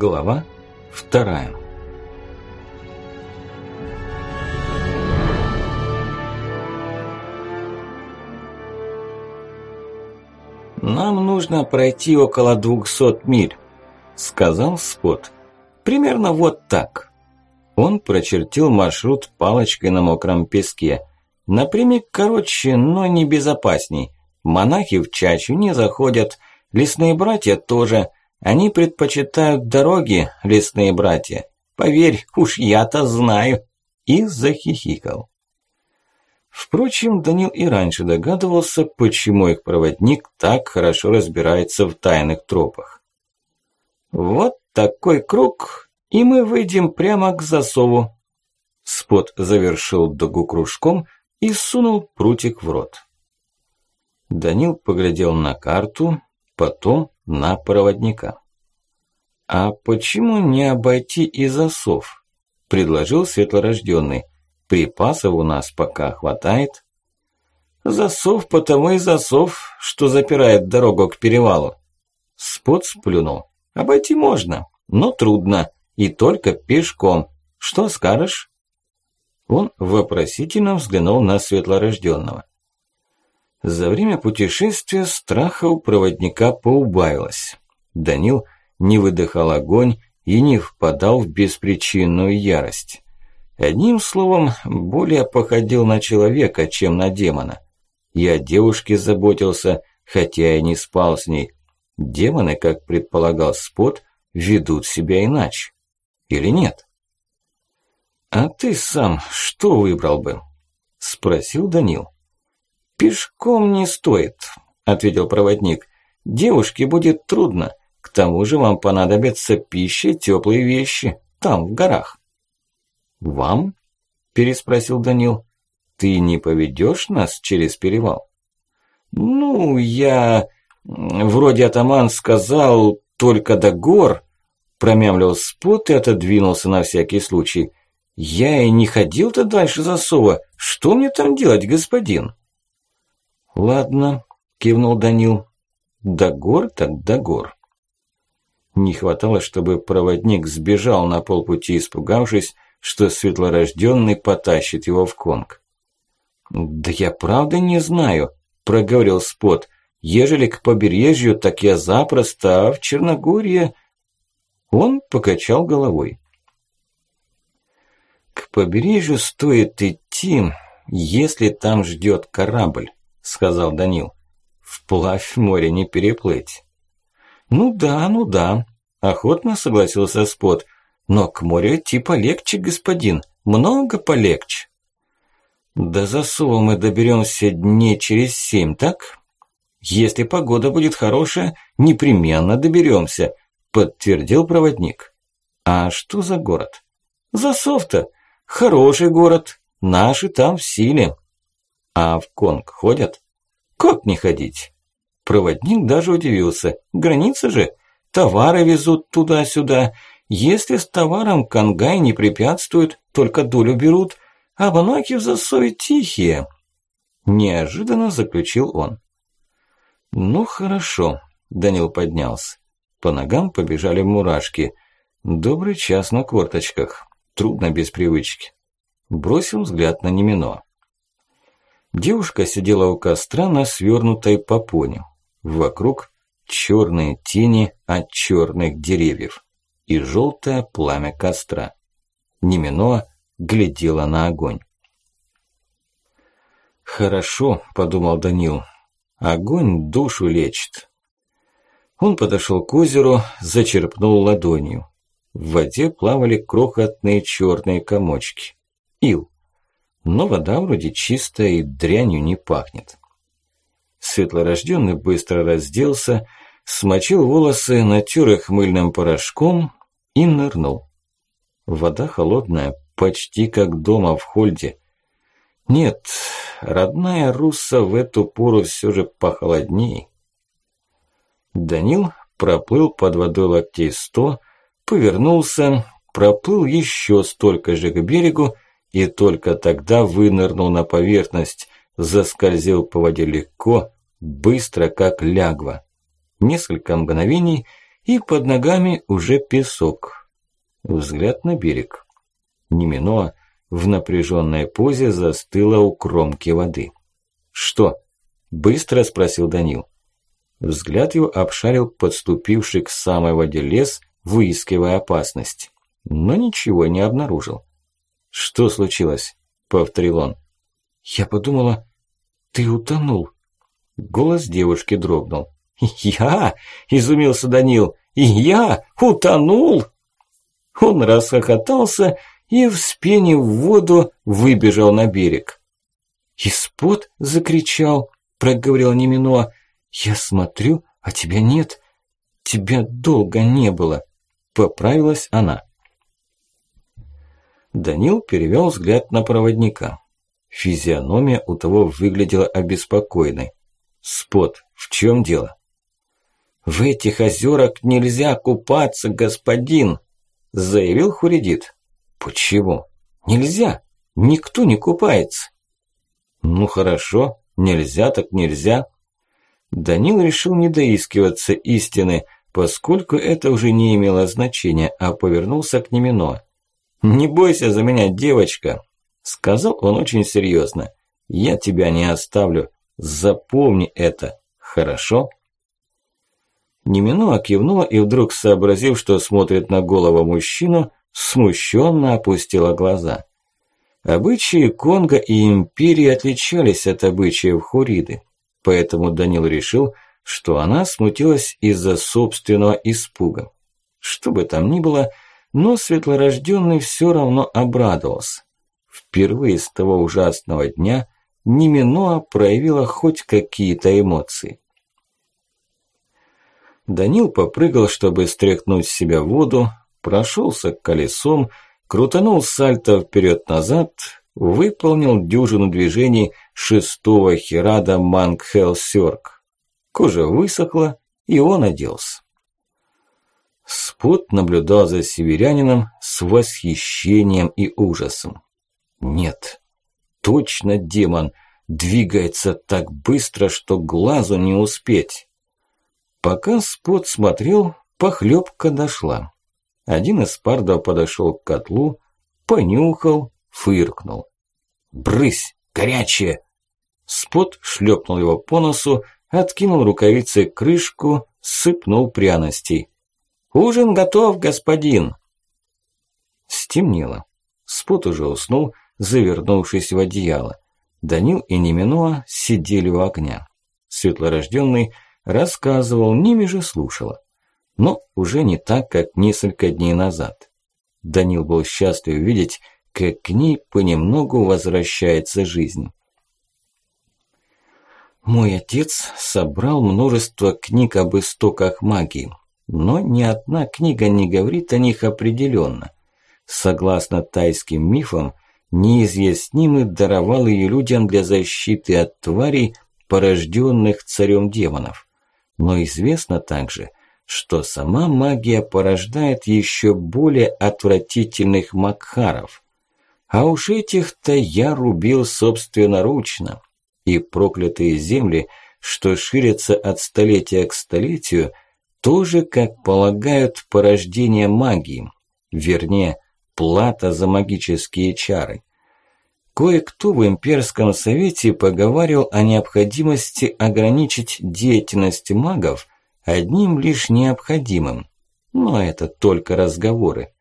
Глава вторая. «Нам нужно пройти около двухсот миль», – сказал Спот. «Примерно вот так». Он прочертил маршрут палочкой на мокром песке. Напрямик короче, но не безопасней. Монахи в чачу не заходят, лесные братья тоже – они предпочитают дороги, лесные братья. Поверь, уж я-то знаю. И захихикал. Впрочем, Данил и раньше догадывался, почему их проводник так хорошо разбирается в тайных тропах. Вот такой круг, и мы выйдем прямо к засову. Спот завершил дугу кружком и сунул прутик в рот. Данил поглядел на карту, потом на проводника. «А почему не обойти и засов?» – предложил светлорожденный. «Припасов у нас пока хватает». «Засов потому и засов, что запирает дорогу к перевалу». Спот сплюнул. «Обойти можно, но трудно, и только пешком. Что скажешь?» Он вопросительно взглянул на светлорожденного. За время путешествия страха у проводника поубавилось. Данил не выдыхал огонь и не впадал в беспричинную ярость. Одним словом, более походил на человека, чем на демона. И о девушке заботился, хотя и не спал с ней. Демоны, как предполагал Спот, ведут себя иначе. Или нет? «А ты сам что выбрал бы?» – спросил Данил. «Пешком не стоит», – ответил проводник. «Девушке будет трудно. К тому же вам понадобятся пища и теплые вещи. Там, в горах». «Вам?» – переспросил Данил. «Ты не поведешь нас через перевал?» «Ну, я... Вроде атаман сказал только до гор», – промямлил спот и отодвинулся на всякий случай. «Я и не ходил-то дальше засова. Что мне там делать, господин?» «Ладно», – кивнул Данил. «До гор так до гор». Не хватало, чтобы проводник сбежал на полпути, испугавшись, что светлорожденный потащит его в конг. «Да я правда не знаю», – проговорил Спот. «Ежели к побережью, так я запросто, а в Черногорье...» Он покачал головой. «К побережью стоит идти, если там ждет корабль сказал Данил. «Вплавь море не переплыть». «Ну да, ну да», – охотно согласился Спот. «Но к морю идти полегче, господин, много полегче». «До засова мы доберемся дней через семь, так?» «Если погода будет хорошая, непременно доберемся», – подтвердил проводник. «А что за город?» «Засов-то. Хороший город. Наши там в силе». А в Конг ходят? Как не ходить? Проводник даже удивился. Граница же. Товары везут туда-сюда. Если с товаром Кангай не препятствуют, только долю берут, а монаки в засове тихие. Неожиданно заключил он. Ну хорошо, Данил поднялся. По ногам побежали мурашки. Добрый час на корточках. Трудно без привычки. Бросил взгляд на Немино. Девушка сидела у костра на свернутой попоне. Вокруг черные тени от черных деревьев и желтое пламя костра. Немино глядела на огонь. «Хорошо», – подумал Данил, – «огонь душу лечит». Он подошел к озеру, зачерпнул ладонью. В воде плавали крохотные черные комочки. Ил но вода вроде чистая и дрянью не пахнет. Светлорожденный быстро разделся, смочил волосы, натер их мыльным порошком и нырнул. Вода холодная, почти как дома в Хольде. Нет, родная Русса в эту пору все же похолодней. Данил проплыл под водой локтей сто, повернулся, проплыл еще столько же к берегу и только тогда вынырнул на поверхность, заскользил по воде легко, быстро, как лягва. Несколько мгновений, и под ногами уже песок. Взгляд на берег. Немино в напряженной позе застыла у кромки воды. «Что?» – быстро спросил Данил. Взгляд его обшарил подступивший к самой воде лес, выискивая опасность. Но ничего не обнаружил. «Что случилось?» – повторил он. «Я подумала, ты утонул». Голос девушки дрогнул. «Я?» – изумился Данил. «Я? Утонул?» Он расхохотался и, вспенив воду, выбежал на берег. «Испод?» – закричал, проговорил Немино. «Я смотрю, а тебя нет. Тебя долго не было», – поправилась она. Данил перевел взгляд на проводника. Физиономия у того выглядела обеспокоенной. «Спот, в чем дело?» «В этих озерах нельзя купаться, господин!» – заявил Хуридит. «Почему?» «Нельзя! Никто не купается!» «Ну хорошо, нельзя так нельзя!» Данил решил не доискиваться истины, поскольку это уже не имело значения, а повернулся к Немино. «Не бойся за меня, девочка!» Сказал он очень серьезно. «Я тебя не оставлю. Запомни это. Хорошо?» Неминуа кивнула и вдруг, сообразив, что смотрит на голову мужчину, смущенно опустила глаза. Обычаи Конго и Империи отличались от обычаев Хуриды, поэтому Данил решил, что она смутилась из-за собственного испуга. Что бы там ни было, но светлорожденный все равно обрадовался. Впервые с того ужасного дня Неминоа проявила хоть какие-то эмоции. Данил попрыгал, чтобы стряхнуть с себя воду, прошелся колесом, крутанул сальто вперед-назад, выполнил дюжину движений шестого херада Мангхелсёрк. Кожа высохла, и он оделся. Спот наблюдал за северянином с восхищением и ужасом. Нет, точно демон, двигается так быстро, что глазу не успеть. Пока Спот смотрел, похлебка дошла. Один из пардов подошел к котлу, понюхал, фыркнул. «Брысь, горячее!» Спот шлепнул его по носу, откинул рукавицей крышку, сыпнул пряностей. «Ужин готов, господин!» Стемнело. Спот уже уснул, завернувшись в одеяло. Данил и Неминуа сидели у огня. Светлорожденный рассказывал, Ними же слушала. Но уже не так, как несколько дней назад. Данил был счастлив видеть, как к ней понемногу возвращается жизнь. Мой отец собрал множество книг об истоках магии, но ни одна книга не говорит о них определенно. Согласно тайским мифам, неизъяснимый даровал ее людям для защиты от тварей, порожденных царем демонов. Но известно также, что сама магия порождает еще более отвратительных макхаров. А уж этих-то я рубил собственноручно и проклятые земли, что ширятся от столетия к столетию, тоже, как полагают, порождение магии, вернее, плата за магические чары. Кое-кто в имперском совете поговаривал о необходимости ограничить деятельность магов одним лишь необходимым. Но это только разговоры.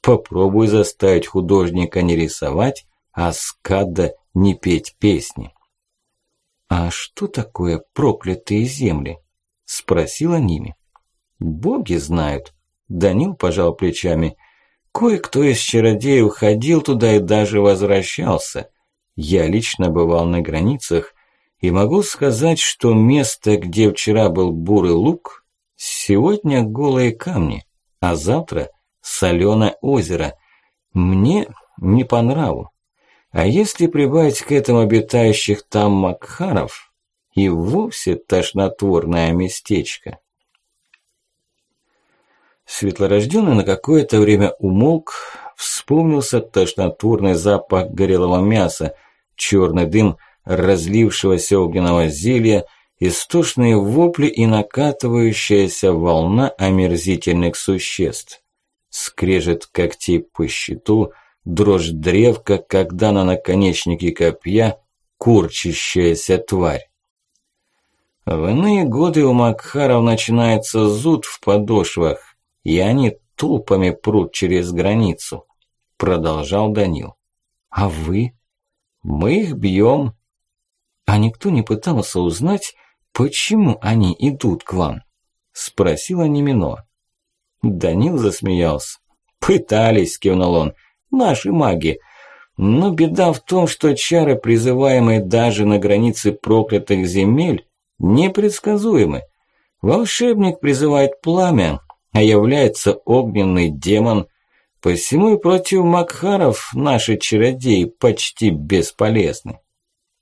Попробуй заставить художника не рисовать, а скада не петь песни. «А что такое проклятые земли?» – спросила Ними. «Боги знают». Данил пожал плечами. «Кое-кто из чародеев ходил туда и даже возвращался. Я лично бывал на границах и могу сказать, что место, где вчера был бурый луг, сегодня голые камни, а завтра соленое озеро. Мне не по нраву. А если прибавить к этому обитающих там Макхаров, и вовсе тошнотворное местечко. Светлорожденный на какое-то время умолк, вспомнился тошнотворный запах горелого мяса, черный дым разлившегося огненного зелья истошные вопли и накатывающаяся волна омерзительных существ. Скрежет когтей по щиту, дрожь древка, когда на наконечнике копья курчащаяся тварь. В иные годы у Макхаров начинается зуд в подошвах, и они толпами прут через границу, продолжал Данил. А вы? Мы их бьем. А никто не пытался узнать, почему они идут к вам? Спросила Немино. Данил засмеялся. Пытались, кивнул он, наши маги. Но беда в том, что чары, призываемые даже на границе проклятых земель, непредсказуемы. Волшебник призывает пламя, а является огненный демон. Посему и против Макхаров наши чародеи почти бесполезны.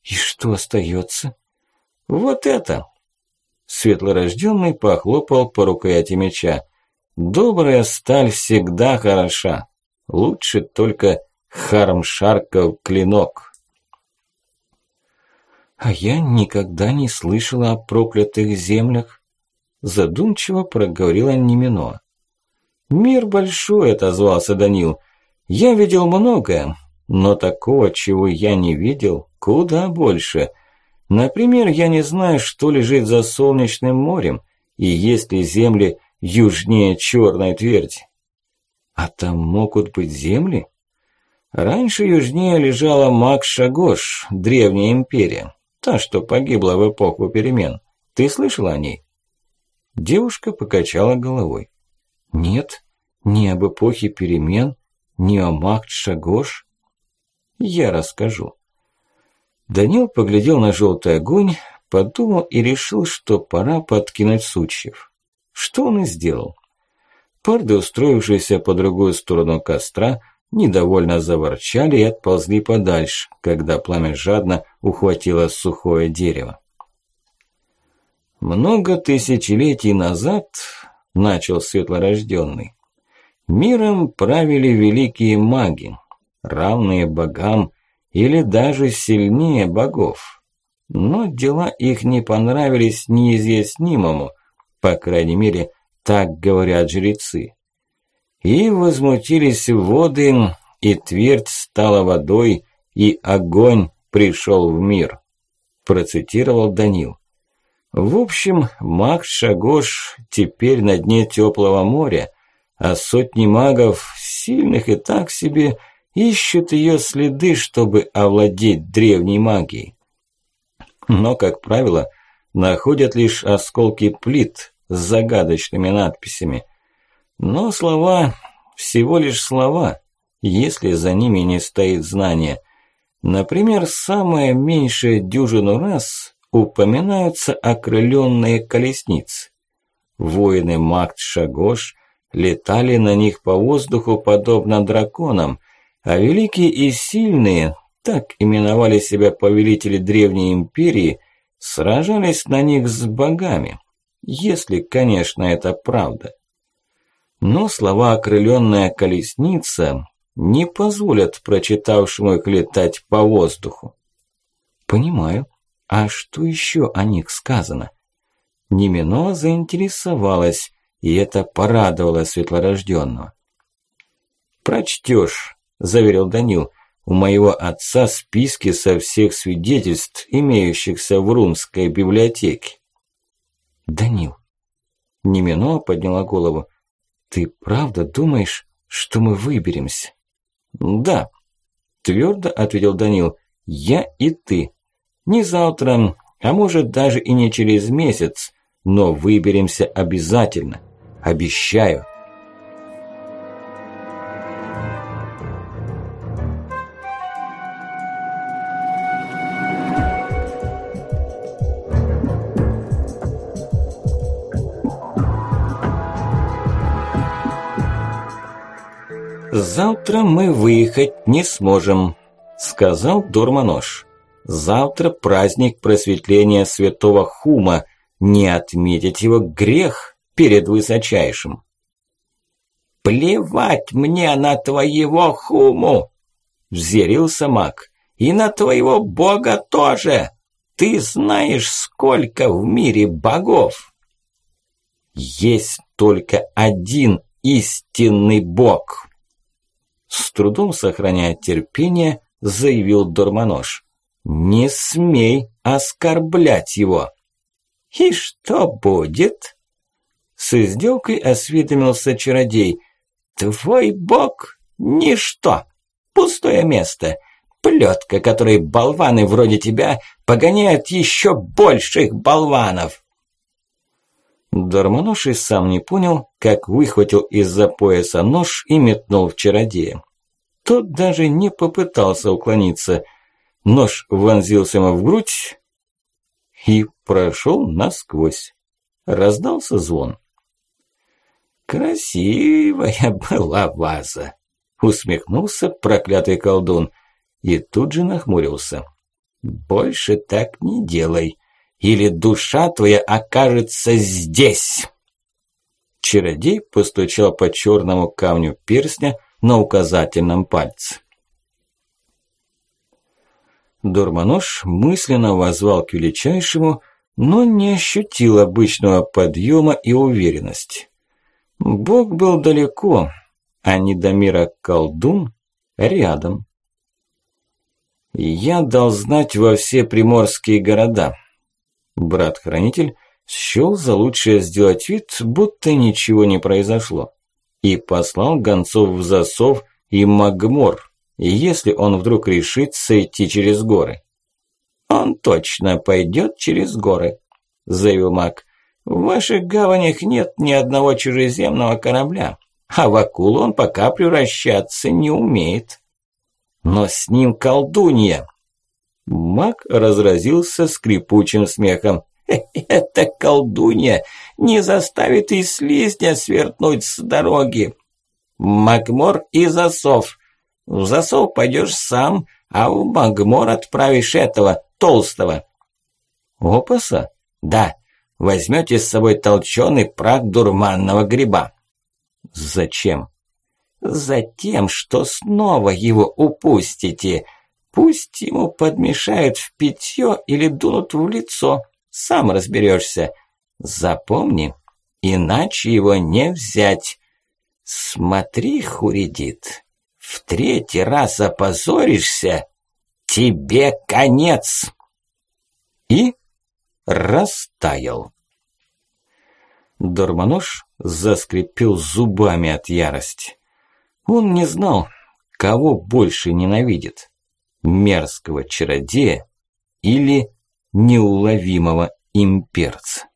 И что остается? Вот это. Светлорожденный похлопал по рукояти меча. Добрая сталь всегда хороша. Лучше только Хармшарков клинок. А я никогда не слышала о проклятых землях. Задумчиво проговорила Немино. Мир большой, отозвался Данил. Я видел многое, но такого, чего я не видел, куда больше. Например, я не знаю, что лежит за солнечным морем, и есть ли земли южнее черной тверди. А там могут быть земли? Раньше южнее лежала Макшагош, древняя империя. Та, что погибла в эпоху перемен. Ты слышала о ней?» Девушка покачала головой. «Нет, ни об эпохе перемен, ни о Махт Шагош. Я расскажу». Данил поглядел на желтый огонь, подумал и решил, что пора подкинуть сучьев. Что он и сделал. Парды, устроившиеся по другую сторону костра, недовольно заворчали и отползли подальше, когда пламя жадно ухватило сухое дерево. Много тысячелетий назад, начал светлорожденный, миром правили великие маги, равные богам или даже сильнее богов. Но дела их не понравились неизъяснимому, по крайней мере, так говорят жрецы. И возмутились воды, и твердь стала водой, и огонь пришел в мир. Процитировал Данил. В общем, маг Шагош теперь на дне теплого моря, а сотни магов, сильных и так себе, ищут ее следы, чтобы овладеть древней магией. Но, как правило, находят лишь осколки плит с загадочными надписями – но слова всего лишь слова, если за ними не стоит знание. Например, самое меньшее дюжину раз упоминаются окрыленные колесницы. Воины Макт Шагош летали на них по воздуху подобно драконам, а великие и сильные, так именовали себя повелители Древней Империи, сражались на них с богами, если, конечно, это правда. Но слова «окрыленная колесница» не позволят прочитавшему их летать по воздуху. Понимаю. А что еще о них сказано? Немино заинтересовалась, и это порадовало светлорожденного. «Прочтешь», – заверил Данил, – «у моего отца списки со всех свидетельств, имеющихся в Рунской библиотеке». «Данил». Немино подняла голову. «Ты правда думаешь, что мы выберемся?» «Да», – твердо ответил Данил. «Я и ты. Не завтра, а может даже и не через месяц, но выберемся обязательно. Обещаю». «Завтра мы выехать не сможем», – сказал Дурманош. «Завтра праздник просветления святого Хума. Не отметить его грех перед высочайшим». «Плевать мне на твоего Хуму!» – взъярился маг. «И на твоего бога тоже!» ты знаешь, сколько в мире богов? Есть только один истинный бог. С трудом сохраняя терпение, заявил Дормонож. Не смей оскорблять его. И что будет? С издевкой осведомился чародей. Твой бог – ничто, пустое место, плетка, которой болваны вроде тебя погоняют еще больших болванов. Дармонож сам не понял, как выхватил из-за пояса нож и метнул в чародея. Тот даже не попытался уклониться. Нож вонзился ему в грудь и прошел насквозь. Раздался звон. «Красивая была ваза!» – усмехнулся проклятый колдун и тут же нахмурился. «Больше так не делай!» или душа твоя окажется здесь!» Чародей постучал по черному камню перстня на указательном пальце. Дурманож мысленно возвал к величайшему, но не ощутил обычного подъема и уверенности. Бог был далеко, а Недомира колдун рядом. Я дал знать во все приморские города. Брат-хранитель счёл за лучшее сделать вид, будто ничего не произошло, и послал гонцов в засов и Магмор, если он вдруг решит сойти через горы. «Он точно пойдет через горы», – заявил маг. «В ваших гаванях нет ни одного чужеземного корабля, а в акулу он пока превращаться не умеет». «Но с ним колдунья», Маг разразился скрипучим смехом. «Эта колдунья не заставит и слизня свернуть с дороги. Магмор и засов. В засов пойдешь сам, а в Магмор отправишь этого, толстого». «Опаса?» «Да, возьмете с собой толченый прах дурманного гриба». «Зачем?» «Затем, что снова его упустите». Пусть ему подмешают в питье или дунут в лицо, сам разберешься. Запомни, иначе его не взять. Смотри, Хуридит, в третий раз опозоришься, тебе конец. И растаял. Дормонож заскрипел зубами от ярости. Он не знал, кого больше ненавидит мерзкого чародея или неуловимого имперца.